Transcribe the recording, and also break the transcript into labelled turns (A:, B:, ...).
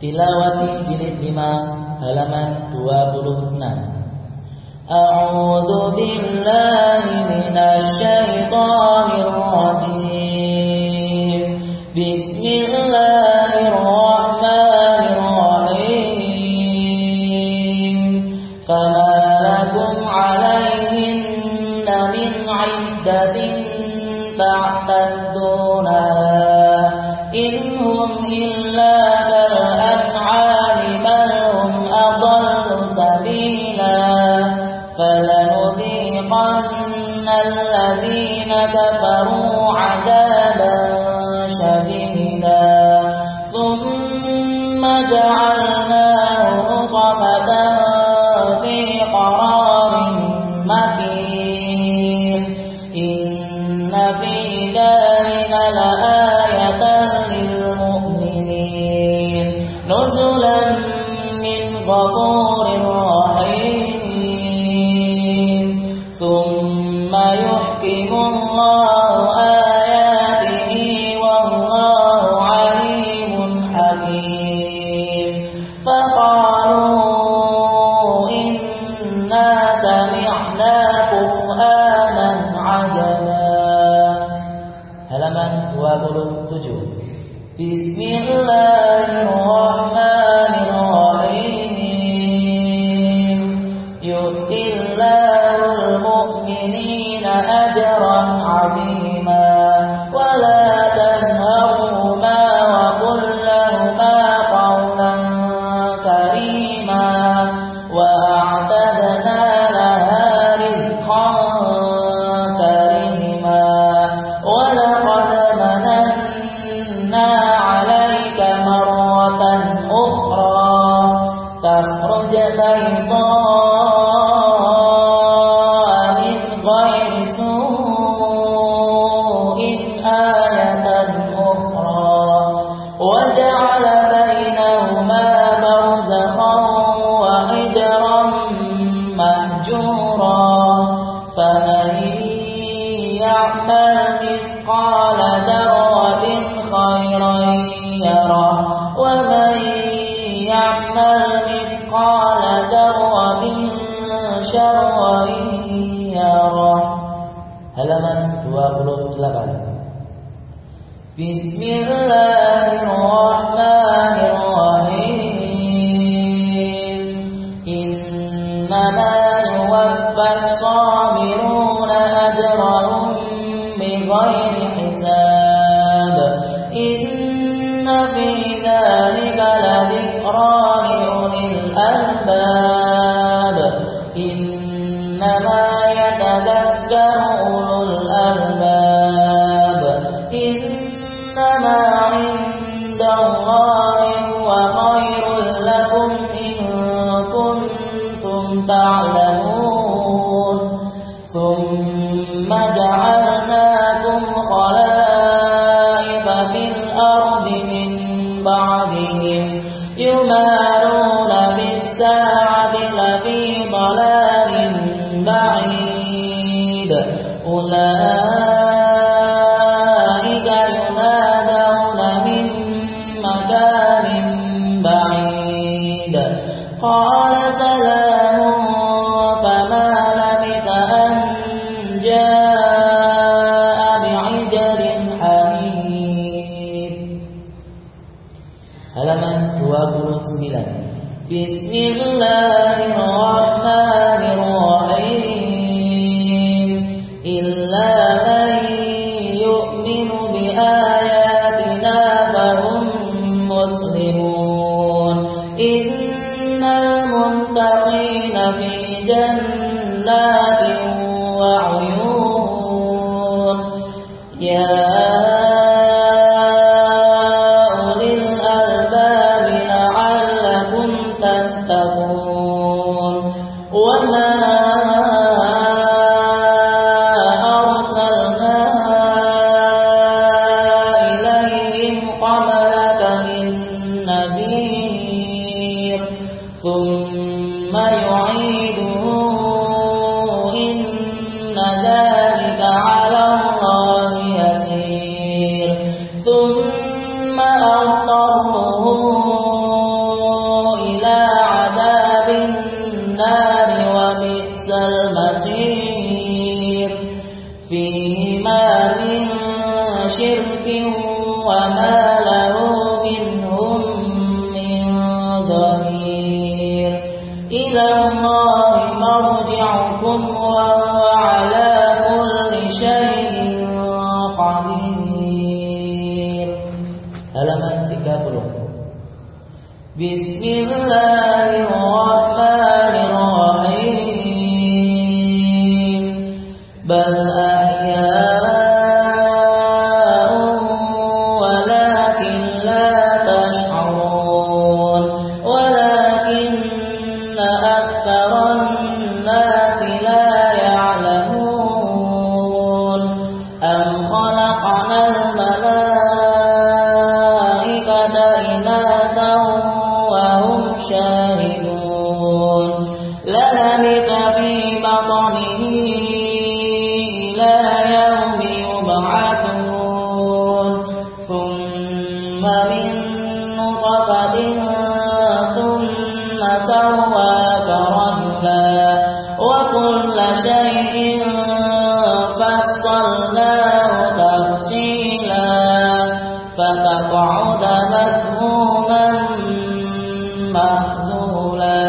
A: Tilawati jilid 5 halaman 26 A'udzu billahi minasy syaithanir rajim Bismillahirrahmanirrahim. Fama lakum 'alaihinna min 'iddatin ta'tadduna الذين كفروا عذابا شديدا. ثم جعلناه نطفة في قرار مكين. إن في ذلك لآية للمؤمنين. نزلا من غفور رحيم. بسم الله مهجورا فمن يعمل مثقال ذرة خيرا يره ومن يعمل مثقال ذرة شرا يره. Halaman 28 Bismillahirrahmanirrahim. العذاب إنما يتذكر أولو الألباب إنما عند الله هو خير لكم إن كنتم تعلمون ثم جعلناكم خلائف في الأرض من بعدهم يماثلون بعيد أولئك ينادون من مكان بعيد قال سلام فما لبث أن جاء بعجل حنيف halaman 29 Bismillahirrahmanirrahim مسلمون إن المتقين في جنات ذلك على الله يسير. ثم أضطره إلى عذاب النار وبئس المصير. فيما من شرك وما له منهم من ضرير. إلى الله مرجعكم وما بسم الله الرحمن الرحيم بل أحياء ولكن لا تشعرون ولكن أكثر الناس لا يعلمون أم خلقنا الملائكة يوم يبعثون. ثم من نطفة ثم سواك رجلا وكل شيء فاصطلناه تفصيلا. فتقعد مذموما مخذولا